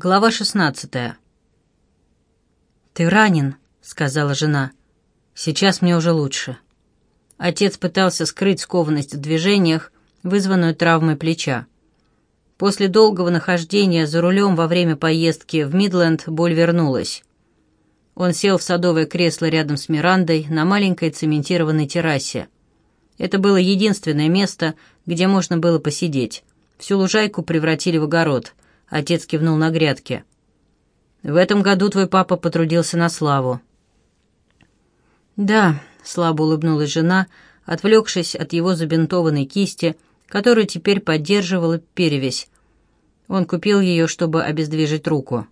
Глава 16. «Ты ранен», — сказала жена. «Сейчас мне уже лучше». Отец пытался скрыть скованность в движениях, вызванную травмой плеча. После долгого нахождения за рулем во время поездки в Мидленд боль вернулась. Он сел в садовое кресло рядом с Мирандой на маленькой цементированной террасе. Это было единственное место, где можно было посидеть. Всю лужайку превратили в огород —— отец кивнул на грядке. «В этом году твой папа потрудился на славу». «Да», — слабо улыбнулась жена, отвлекшись от его забинтованной кисти, которую теперь поддерживала перевязь. Он купил ее, чтобы обездвижить руку.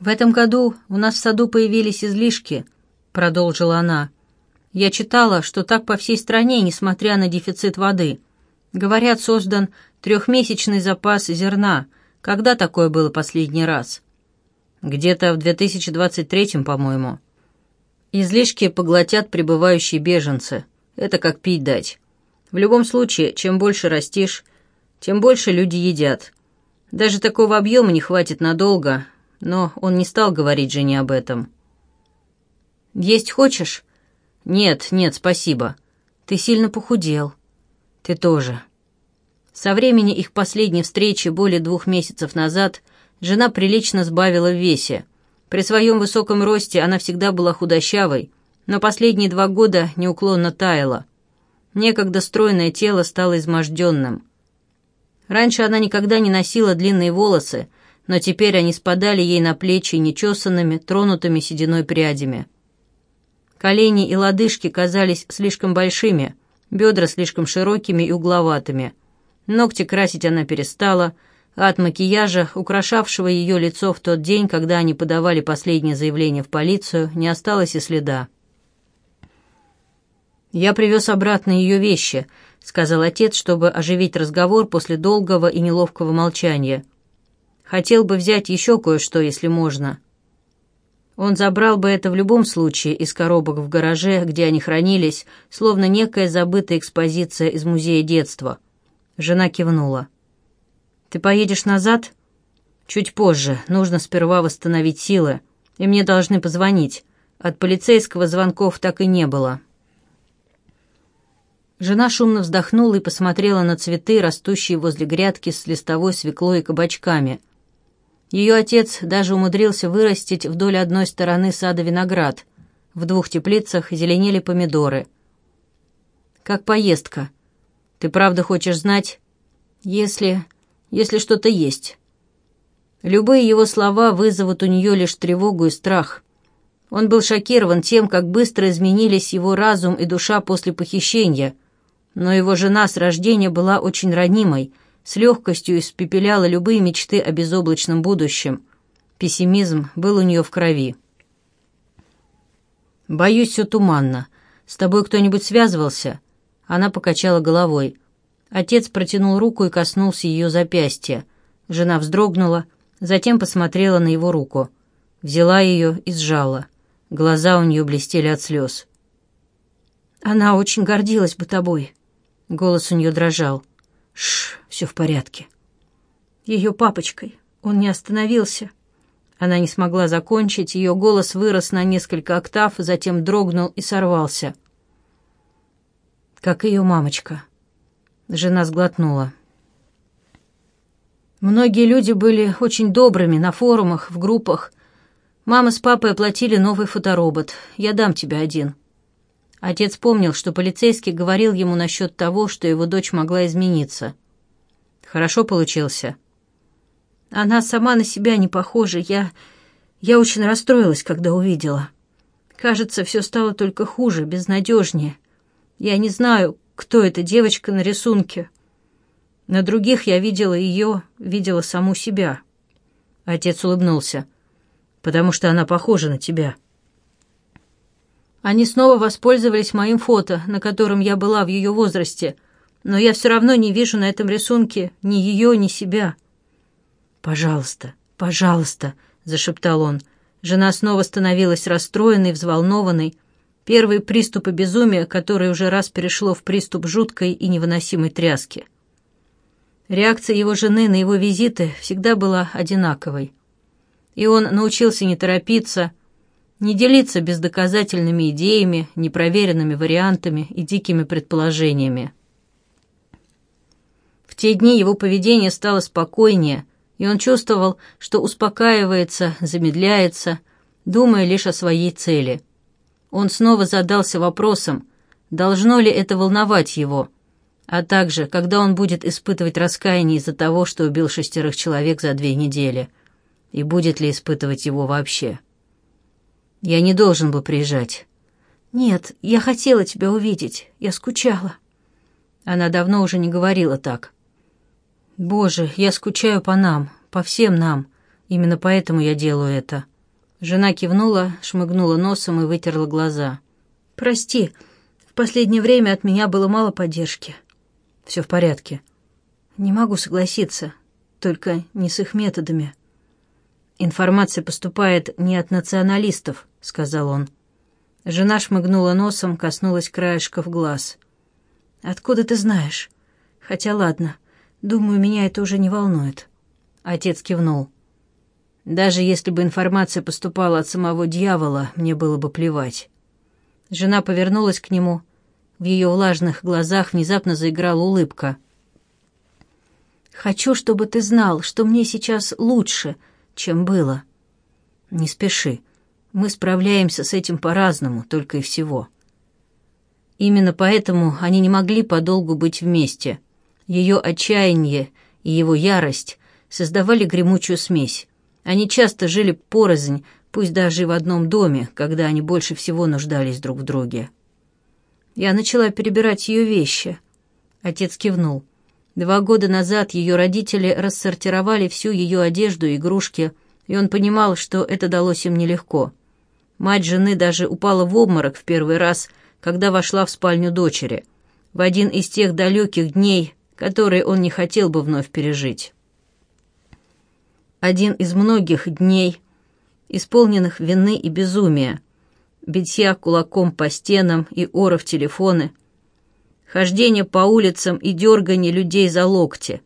«В этом году у нас в саду появились излишки», — продолжила она. «Я читала, что так по всей стране, несмотря на дефицит воды. Говорят, создан Трехмесячный запас зерна. Когда такое было последний раз? Где-то в 2023, по-моему. Излишки поглотят прибывающие беженцы. Это как пить дать. В любом случае, чем больше растишь, тем больше люди едят. Даже такого объема не хватит надолго, но он не стал говорить жене об этом. «Есть хочешь?» «Нет, нет, спасибо. Ты сильно похудел». «Ты тоже». Со времени их последней встречи более двух месяцев назад жена прилично сбавила в весе. При своем высоком росте она всегда была худощавой, но последние два года неуклонно таяла. Некогда стройное тело стало изможденным. Раньше она никогда не носила длинные волосы, но теперь они спадали ей на плечи нечесанными, тронутыми сединой прядями. Колени и лодыжки казались слишком большими, бедра слишком широкими и угловатыми – Ногти красить она перестала, от макияжа, украшавшего ее лицо в тот день, когда они подавали последнее заявление в полицию, не осталось и следа. «Я привез обратно ее вещи», — сказал отец, чтобы оживить разговор после долгого и неловкого молчания. «Хотел бы взять еще кое-что, если можно». Он забрал бы это в любом случае из коробок в гараже, где они хранились, словно некая забытая экспозиция из музея детства — Жена кивнула. «Ты поедешь назад?» «Чуть позже. Нужно сперва восстановить силы. И мне должны позвонить. От полицейского звонков так и не было». Жена шумно вздохнула и посмотрела на цветы, растущие возле грядки с листовой свеклой и кабачками. Ее отец даже умудрился вырастить вдоль одной стороны сада виноград. В двух теплицах зеленели помидоры. «Как поездка?» Ты правда хочешь знать, если... если что-то есть?» Любые его слова вызовут у нее лишь тревогу и страх. Он был шокирован тем, как быстро изменились его разум и душа после похищения, но его жена с рождения была очень ранимой, с легкостью испепеляла любые мечты о безоблачном будущем. Пессимизм был у нее в крови. «Боюсь, все туманно. С тобой кто-нибудь связывался?» Она покачала головой. Отец протянул руку и коснулся ее запястья. Жена вздрогнула, затем посмотрела на его руку. Взяла ее и сжала. Глаза у нее блестели от слез. «Она очень гордилась бы тобой». Голос у нее дрожал. «Шш, все в порядке». «Ее папочкой. Он не остановился». Она не смогла закончить, ее голос вырос на несколько октав, затем дрогнул и сорвался – как ее мамочка. Жена сглотнула. Многие люди были очень добрыми на форумах, в группах. Мама с папой оплатили новый фоторобот. Я дам тебе один. Отец помнил, что полицейский говорил ему насчет того, что его дочь могла измениться. Хорошо получился. Она сама на себя не похожа. Я... я очень расстроилась, когда увидела. Кажется, все стало только хуже, безнадежнее. Я не знаю, кто эта девочка на рисунке. На других я видела ее, видела саму себя». Отец улыбнулся. «Потому что она похожа на тебя». Они снова воспользовались моим фото, на котором я была в ее возрасте, но я все равно не вижу на этом рисунке ни ее, ни себя. «Пожалуйста, пожалуйста», — зашептал он. Жена снова становилась расстроенной, взволнованной. Первый приступ безумия, которое уже раз перешло в приступ жуткой и невыносимой тряски. Реакция его жены на его визиты всегда была одинаковой. И он научился не торопиться, не делиться бездоказательными идеями, непроверенными вариантами и дикими предположениями. В те дни его поведение стало спокойнее, и он чувствовал, что успокаивается, замедляется, думая лишь о своей цели он снова задался вопросом, должно ли это волновать его, а также, когда он будет испытывать раскаяние из-за того, что убил шестерых человек за две недели, и будет ли испытывать его вообще. Я не должен был приезжать. «Нет, я хотела тебя увидеть. Я скучала». Она давно уже не говорила так. «Боже, я скучаю по нам, по всем нам. Именно поэтому я делаю это». Жена кивнула, шмыгнула носом и вытерла глаза. «Прости, в последнее время от меня было мало поддержки». «Все в порядке». «Не могу согласиться, только не с их методами». «Информация поступает не от националистов», — сказал он. Жена шмыгнула носом, коснулась краешков глаз. «Откуда ты знаешь? Хотя ладно, думаю, меня это уже не волнует». Отец кивнул. Даже если бы информация поступала от самого дьявола, мне было бы плевать. Жена повернулась к нему. В ее влажных глазах внезапно заиграла улыбка. «Хочу, чтобы ты знал, что мне сейчас лучше, чем было». «Не спеши. Мы справляемся с этим по-разному, только и всего». Именно поэтому они не могли подолгу быть вместе. Ее отчаяние и его ярость создавали гремучую смесь. Они часто жили порознь, пусть даже и в одном доме, когда они больше всего нуждались друг в друге. Я начала перебирать ее вещи. Отец кивнул. Два года назад ее родители рассортировали всю ее одежду и игрушки, и он понимал, что это далось им нелегко. Мать жены даже упала в обморок в первый раз, когда вошла в спальню дочери, в один из тех далеких дней, которые он не хотел бы вновь пережить один из многих дней, исполненных вины и безумия, битья кулаком по стенам и ора в телефоны, хождение по улицам и дергание людей за локти.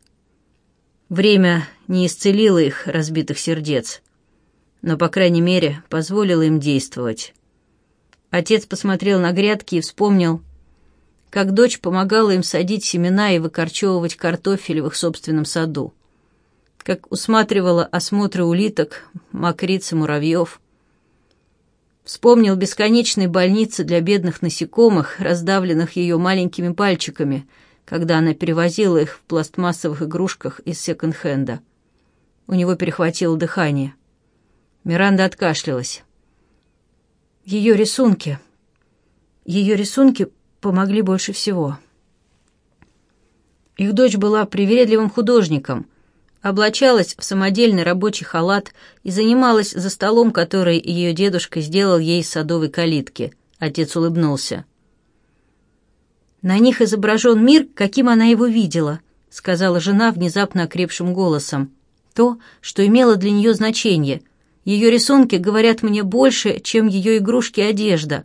Время не исцелило их разбитых сердец, но, по крайней мере, позволило им действовать. Отец посмотрел на грядки и вспомнил, как дочь помогала им садить семена и выкорчевывать картофель в их собственном саду как усматривала осмотры улиток мокрицы муравьев. Вспомнил бесконечные больницы для бедных насекомых, раздавленных ее маленькими пальчиками, когда она перевозила их в пластмассовых игрушках из секонд-хенда. У него перехватило дыхание. Миранда откашлялась. Ее рисунки. Ее рисунки помогли больше всего. Их дочь была привередливым художником — Облачалась в самодельный рабочий халат и занималась за столом, который ее дедушка сделал ей из садовой калитки. Отец улыбнулся. «На них изображен мир, каким она его видела», — сказала жена внезапно окрепшим голосом. «То, что имело для нее значение. Ее рисунки говорят мне больше, чем ее игрушки и одежда.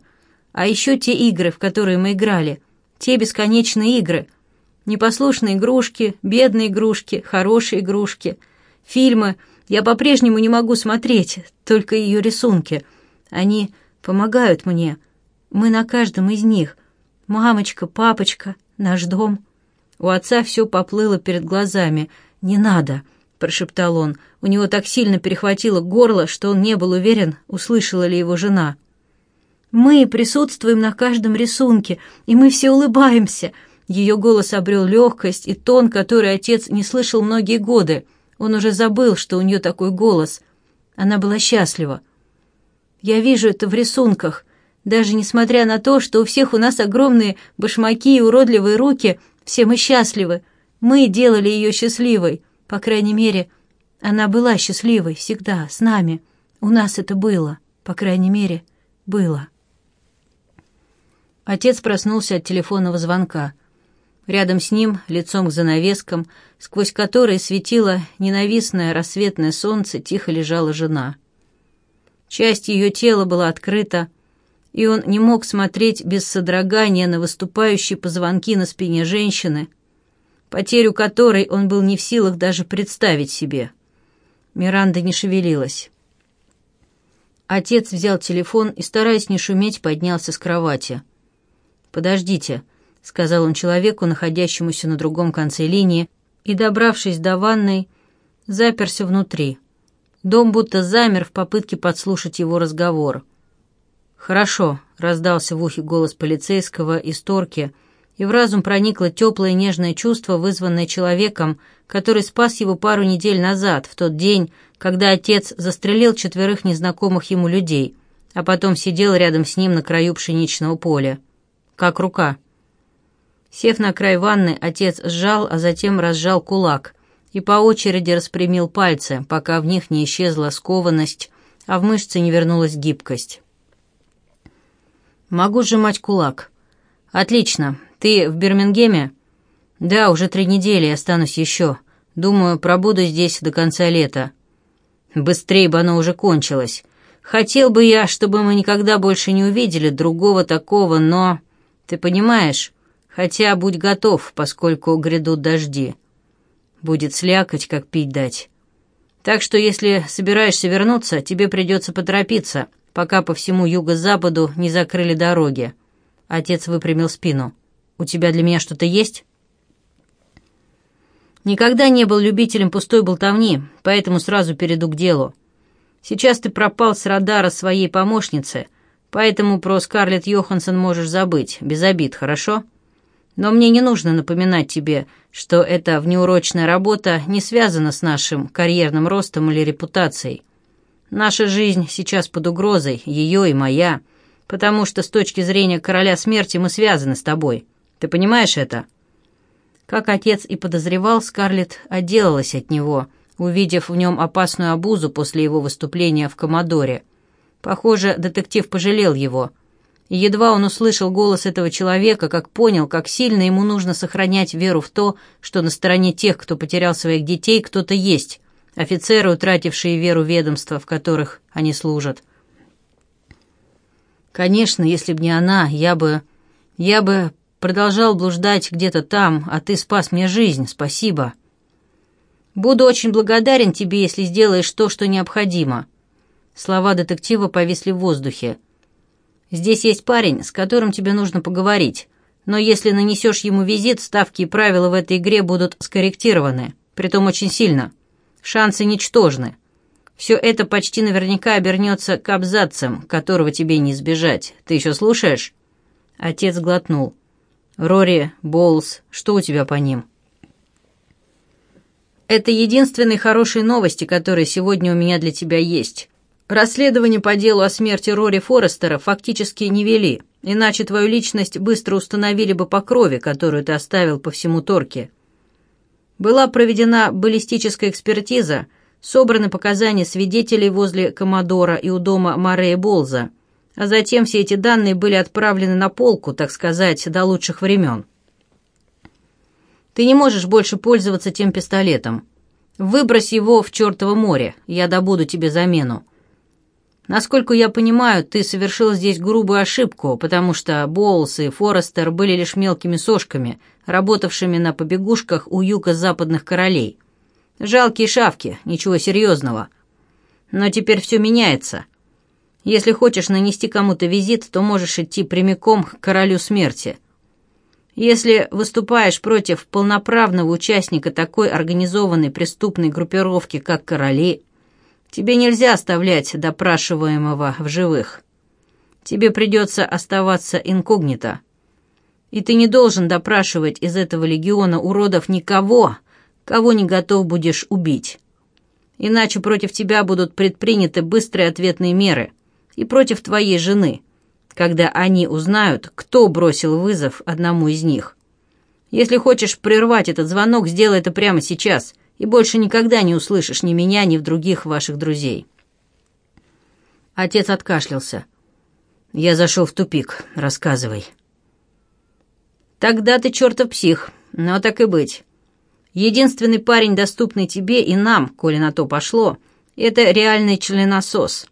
А еще те игры, в которые мы играли. Те бесконечные игры, непослушные игрушки, бедные игрушки, хорошие игрушки. Фильмы я по-прежнему не могу смотреть, только ее рисунки. Они помогают мне. Мы на каждом из них. Мамочка, папочка, наш дом. У отца все поплыло перед глазами. «Не надо», — прошептал он. У него так сильно перехватило горло, что он не был уверен, услышала ли его жена. «Мы присутствуем на каждом рисунке, и мы все улыбаемся», ее голос обрел легкость и тон, который отец не слышал многие годы. Он уже забыл, что у нее такой голос. Она была счастлива. «Я вижу это в рисунках. Даже несмотря на то, что у всех у нас огромные башмаки и уродливые руки, все мы счастливы. Мы делали ее счастливой. По крайней мере, она была счастливой всегда, с нами. У нас это было, по крайней мере, было». Отец проснулся от телефонного звонка – Рядом с ним, лицом к занавескам, сквозь которые светило ненавистное рассветное солнце, тихо лежала жена. Часть ее тела была открыта, и он не мог смотреть без содрогания на выступающие позвонки на спине женщины, потерю которой он был не в силах даже представить себе. Миранда не шевелилась. Отец взял телефон и, стараясь не шуметь, поднялся с кровати. «Подождите», — сказал он человеку, находящемуся на другом конце линии, и, добравшись до ванной, заперся внутри. Дом будто замер в попытке подслушать его разговор. «Хорошо», — раздался в ухе голос полицейского из Торки, и в разум проникло теплое нежное чувство, вызванное человеком, который спас его пару недель назад, в тот день, когда отец застрелил четверых незнакомых ему людей, а потом сидел рядом с ним на краю пшеничного поля. «Как рука?» Сев на край ванны, отец сжал, а затем разжал кулак и по очереди распрямил пальцы, пока в них не исчезла скованность, а в мышце не вернулась гибкость. «Могу сжимать кулак». «Отлично. Ты в Бирмингеме?» «Да, уже три недели, останусь еще. Думаю, пробуду здесь до конца лета». «Быстрее бы оно уже кончилось. Хотел бы я, чтобы мы никогда больше не увидели другого такого, но...» «Ты понимаешь, Хотя будь готов, поскольку грядут дожди. Будет слякоть, как пить дать. Так что если собираешься вернуться, тебе придется поторопиться, пока по всему юго-западу не закрыли дороги». Отец выпрямил спину. «У тебя для меня что-то есть?» Никогда не был любителем пустой болтовни, поэтому сразу перейду к делу. Сейчас ты пропал с радара своей помощницы, поэтому про Скарлетт Йоханссон можешь забыть, без обид, хорошо?» Но мне не нужно напоминать тебе, что эта внеурочная работа не связана с нашим карьерным ростом или репутацией. Наша жизнь сейчас под угрозой, ее и моя, потому что с точки зрения короля смерти мы связаны с тобой. Ты понимаешь это?» Как отец и подозревал, Скарлетт отделалась от него, увидев в нем опасную обузу после его выступления в Комодоре. Похоже, детектив пожалел его — Едва он услышал голос этого человека, как понял, как сильно ему нужно сохранять веру в то, что на стороне тех, кто потерял своих детей, кто-то есть, офицеры, утратившие веру ведомства, в которых они служат. Конечно, если б не она, я бы... Я бы продолжал блуждать где-то там, а ты спас мне жизнь, спасибо. Буду очень благодарен тебе, если сделаешь то, что необходимо. Слова детектива повисли в воздухе. Здесь есть парень, с которым тебе нужно поговорить, но если нанесешь ему визит, ставки и правила в этой игре будут скорректированы, притом очень сильно. Шансы ничтожны. Все это почти наверняка обернется к абзацам, которого тебе не избежать. Ты еще слушаешь?» Отец глотнул. «Рори, Боулс, что у тебя по ним?» «Это единственные хорошие новости, которые сегодня у меня для тебя есть. Расследование по делу о смерти Рори Форестера фактически не вели, иначе твою личность быстро установили бы по крови, которую ты оставил по всему Торке. Была проведена баллистическая экспертиза, собраны показания свидетелей возле Комодора и у дома Морея Болза, а затем все эти данные были отправлены на полку, так сказать, до лучших времен. Ты не можешь больше пользоваться тем пистолетом. Выбрось его в чертово море, я добуду тебе замену. Насколько я понимаю, ты совершил здесь грубую ошибку, потому что Боулс и Форестер были лишь мелкими сошками, работавшими на побегушках у юго-западных королей. Жалкие шавки, ничего серьезного. Но теперь все меняется. Если хочешь нанести кому-то визит, то можешь идти прямиком к королю смерти. Если выступаешь против полноправного участника такой организованной преступной группировки, как короли, Тебе нельзя оставлять допрашиваемого в живых. Тебе придется оставаться инкогнито. И ты не должен допрашивать из этого легиона уродов никого, кого не готов будешь убить. Иначе против тебя будут предприняты быстрые ответные меры и против твоей жены, когда они узнают, кто бросил вызов одному из них. Если хочешь прервать этот звонок, сделай это прямо сейчас – и больше никогда не услышишь ни меня, ни в других ваших друзей». Отец откашлялся. «Я зашел в тупик. Рассказывай». «Тогда ты чертов псих, но так и быть. Единственный парень, доступный тебе и нам, коли на то пошло, это реальный членосос.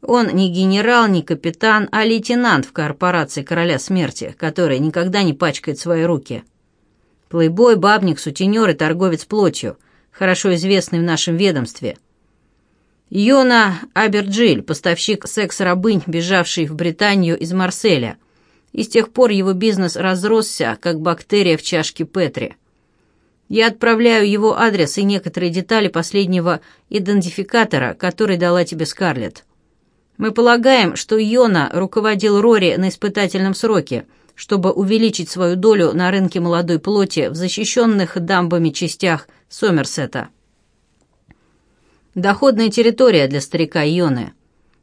Он не генерал, не капитан, а лейтенант в корпорации Короля Смерти, который никогда не пачкает свои руки. Плейбой, бабник, сутенер и торговец плотью — хорошо известный в нашем ведомстве. Йона Аберджиль, поставщик секс-рабынь, бежавший в Британию из Марселя. И с тех пор его бизнес разросся, как бактерия в чашке Петри. Я отправляю его адрес и некоторые детали последнего идентификатора, который дала тебе Скарлетт. Мы полагаем, что Йона руководил Рори на испытательном сроке – чтобы увеличить свою долю на рынке молодой плоти в защищенных дамбами частях Сомерсета. Доходная территория для старика Йоны.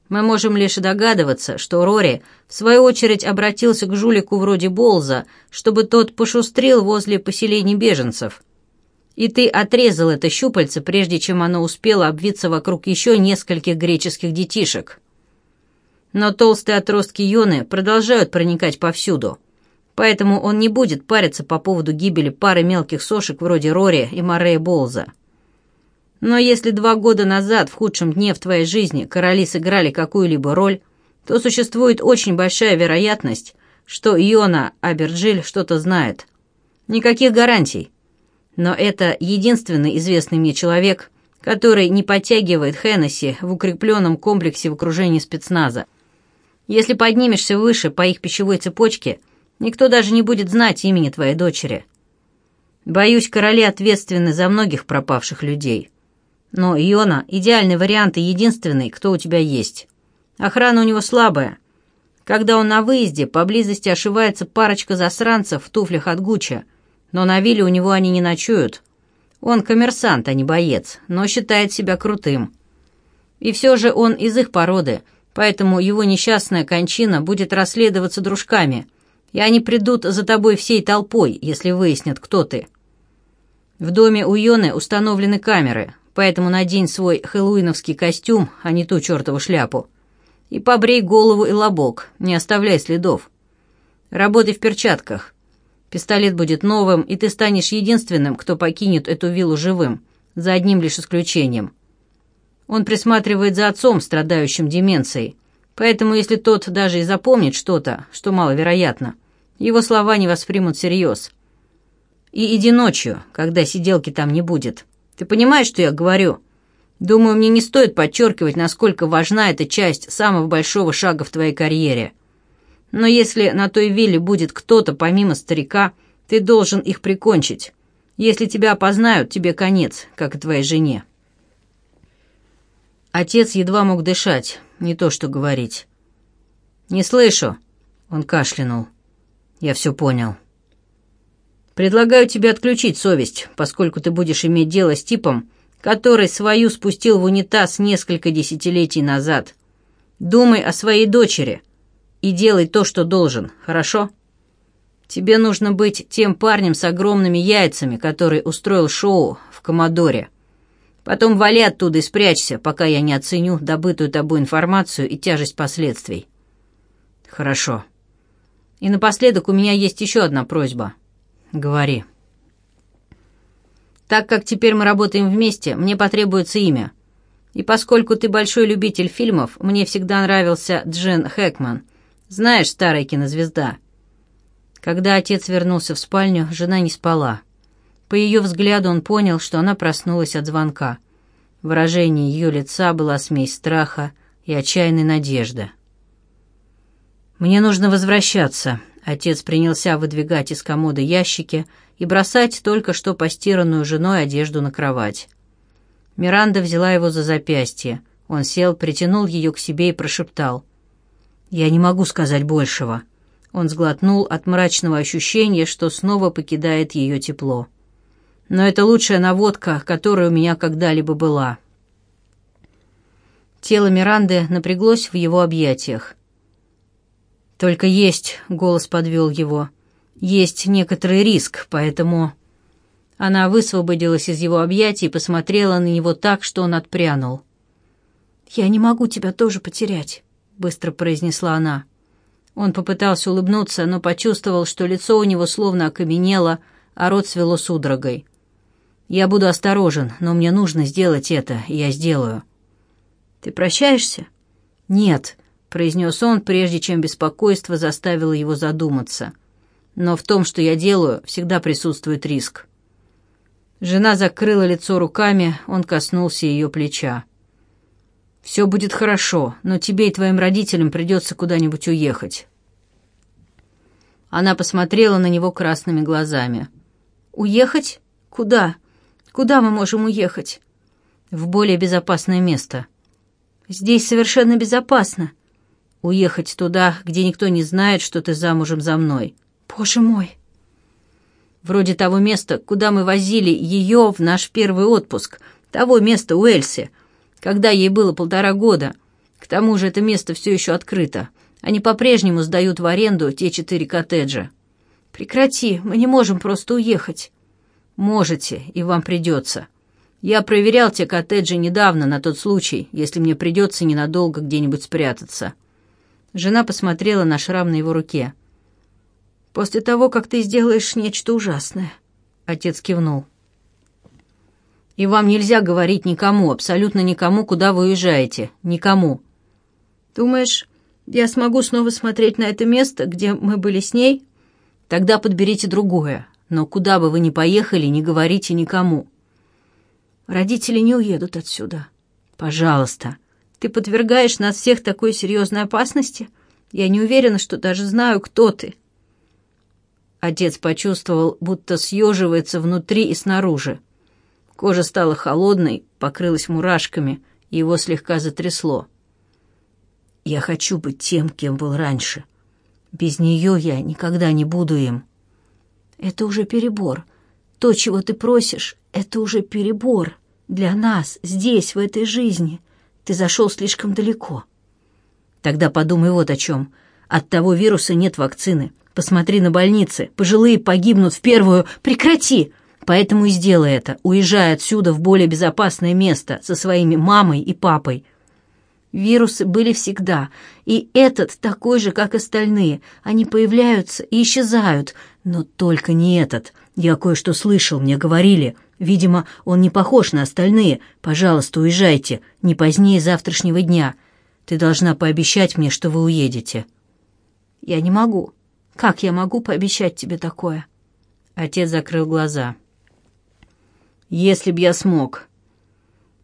Мы можем лишь догадываться, что Рори, в свою очередь, обратился к жулику вроде Болза, чтобы тот пошустрил возле поселений беженцев. И ты отрезал это щупальце, прежде чем оно успело обвиться вокруг еще нескольких греческих детишек но толстые отростки ионы продолжают проникать повсюду. Поэтому он не будет париться по поводу гибели пары мелких сошек вроде Рори и Морея Болза. Но если два года назад, в худшем дне в твоей жизни, короли сыграли какую-либо роль, то существует очень большая вероятность, что Иона Аберджиль что-то знает. Никаких гарантий. Но это единственный известный мне человек, который не подтягивает Хеннесси в укрепленном комплексе в окружении спецназа. Если поднимешься выше по их пищевой цепочке, никто даже не будет знать имени твоей дочери. Боюсь, короли ответственны за многих пропавших людей. Но Иона — идеальный вариант и единственный, кто у тебя есть. Охрана у него слабая. Когда он на выезде, поблизости ошивается парочка засранцев в туфлях от Гучча, но на вилле у него они не ночуют. Он коммерсант, а не боец, но считает себя крутым. И все же он из их породы — поэтому его несчастная кончина будет расследоваться дружками, и они придут за тобой всей толпой, если выяснят, кто ты. В доме у Йоны установлены камеры, поэтому надень свой хэллоуиновский костюм, а не ту чертову шляпу. И побрей голову и лобок, не оставляй следов. Работай в перчатках. Пистолет будет новым, и ты станешь единственным, кто покинет эту виллу живым, за одним лишь исключением — он присматривает за отцом, страдающим деменцией. Поэтому если тот даже и запомнит что-то, что маловероятно, его слова не воспримут всерьез. И иди ночью, когда сиделки там не будет. Ты понимаешь, что я говорю? Думаю, мне не стоит подчеркивать, насколько важна эта часть самого большого шага в твоей карьере. Но если на той вилле будет кто-то помимо старика, ты должен их прикончить. Если тебя опознают, тебе конец, как и твоей жене». Отец едва мог дышать, не то что говорить. «Не слышу!» — он кашлянул. «Я все понял». «Предлагаю тебе отключить совесть, поскольку ты будешь иметь дело с типом, который свою спустил в унитаз несколько десятилетий назад. Думай о своей дочери и делай то, что должен, хорошо?» Тебе нужно быть тем парнем с огромными яйцами, который устроил шоу в Комодоре. Потом вали оттуда и спрячься, пока я не оценю добытую тобой информацию и тяжесть последствий». «Хорошо. И напоследок у меня есть еще одна просьба. Говори». «Так как теперь мы работаем вместе, мне потребуется имя. И поскольку ты большой любитель фильмов, мне всегда нравился Джин Хэкман. Знаешь, старая кинозвезда». Когда отец вернулся в спальню, жена не спала. По ее взгляду он понял, что она проснулась от звонка. Выражение ее лица была смесь страха и отчаянной надежды. «Мне нужно возвращаться», — отец принялся выдвигать из комода ящики и бросать только что постиранную женой одежду на кровать. Миранда взяла его за запястье. Он сел, притянул ее к себе и прошептал. «Я не могу сказать большего». Он сглотнул от мрачного ощущения, что снова покидает ее тепло но это лучшая наводка, которая у меня когда-либо была». Тело Миранды напряглось в его объятиях. «Только есть», — голос подвел его, — «есть некоторый риск, поэтому...» Она высвободилась из его объятий и посмотрела на него так, что он отпрянул. «Я не могу тебя тоже потерять», — быстро произнесла она. Он попытался улыбнуться, но почувствовал, что лицо у него словно окаменело, а рот свело судорогой. Я буду осторожен, но мне нужно сделать это, и я сделаю». «Ты прощаешься?» «Нет», — произнес он, прежде чем беспокойство заставило его задуматься. «Но в том, что я делаю, всегда присутствует риск». Жена закрыла лицо руками, он коснулся ее плеча. «Все будет хорошо, но тебе и твоим родителям придется куда-нибудь уехать». Она посмотрела на него красными глазами. «Уехать? Куда?» Куда мы можем уехать?» «В более безопасное место». «Здесь совершенно безопасно». «Уехать туда, где никто не знает, что ты замужем за мной». «Боже мой!» «Вроде того места, куда мы возили ее в наш первый отпуск, того места у Эльси, когда ей было полтора года. К тому же это место все еще открыто. Они по-прежнему сдают в аренду те четыре коттеджа». «Прекрати, мы не можем просто уехать». Можете, и вам придется. Я проверял те коттеджи недавно на тот случай, если мне придется ненадолго где-нибудь спрятаться». Жена посмотрела на шрам на его руке. «После того, как ты сделаешь нечто ужасное», — отец кивнул. «И вам нельзя говорить никому, абсолютно никому, куда вы уезжаете. Никому». «Думаешь, я смогу снова смотреть на это место, где мы были с ней?» «Тогда подберите другое. Но куда бы вы ни поехали, не говорите никому. Родители не уедут отсюда. Пожалуйста. Ты подвергаешь нас всех такой серьезной опасности? Я не уверена, что даже знаю, кто ты. Отец почувствовал, будто съеживается внутри и снаружи. Кожа стала холодной, покрылась мурашками, и его слегка затрясло. «Я хочу быть тем, кем был раньше. Без нее я никогда не буду им» это уже перебор. То, чего ты просишь, это уже перебор. Для нас, здесь, в этой жизни. Ты зашел слишком далеко. Тогда подумай вот о чем. От того вируса нет вакцины. Посмотри на больницы. Пожилые погибнут в первую... Прекрати! Поэтому и сделай это. Уезжай отсюда в более безопасное место со своими мамой и папой. Вирусы были всегда, и этот такой же, как остальные. Они появляются и исчезают, но только не этот. Я кое-что слышал, мне говорили. Видимо, он не похож на остальные. Пожалуйста, уезжайте, не позднее завтрашнего дня. Ты должна пообещать мне, что вы уедете». «Я не могу. Как я могу пообещать тебе такое?» Отец закрыл глаза. «Если б я смог.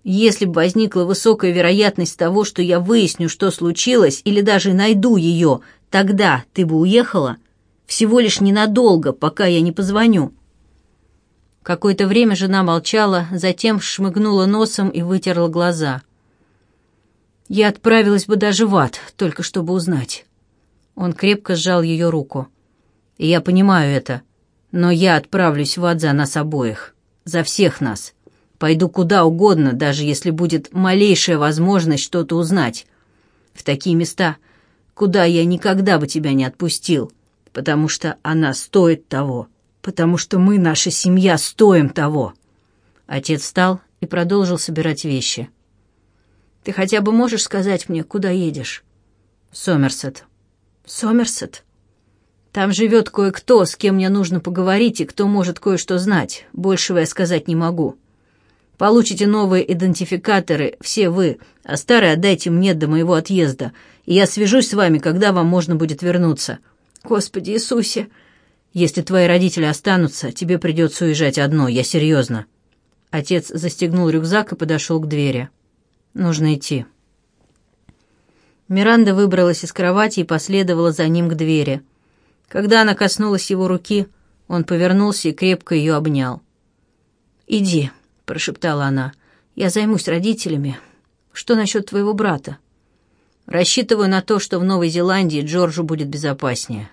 Если б возникла высокая вероятность того, что я выясню, что случилось, или даже найду ее, тогда ты бы уехала?» Всего лишь ненадолго, пока я не позвоню». Какое-то время жена молчала, затем шмыгнула носом и вытерла глаза. «Я отправилась бы даже в ад, только чтобы узнать». Он крепко сжал ее руку. «И я понимаю это, но я отправлюсь в ад за нас обоих, за всех нас. Пойду куда угодно, даже если будет малейшая возможность что-то узнать. В такие места, куда я никогда бы тебя не отпустил потому что она стоит того, потому что мы, наша семья, стоим того». Отец встал и продолжил собирать вещи. «Ты хотя бы можешь сказать мне, куда едешь?» «Сомерсет». «Сомерсет?» «Там живет кое-кто, с кем мне нужно поговорить и кто может кое-что знать. Большего я сказать не могу. Получите новые идентификаторы, все вы, а старые отдайте мне до моего отъезда, и я свяжусь с вами, когда вам можно будет вернуться». Господи Иисусе! Если твои родители останутся, тебе придется уезжать одно, я серьезно». Отец застегнул рюкзак и подошел к двери. «Нужно идти». Миранда выбралась из кровати и последовала за ним к двери. Когда она коснулась его руки, он повернулся и крепко ее обнял. «Иди», — прошептала она, — «я займусь родителями. Что насчет твоего брата?» «Рассчитываю на то, что в Новой Зеландии Джорджу будет безопаснее».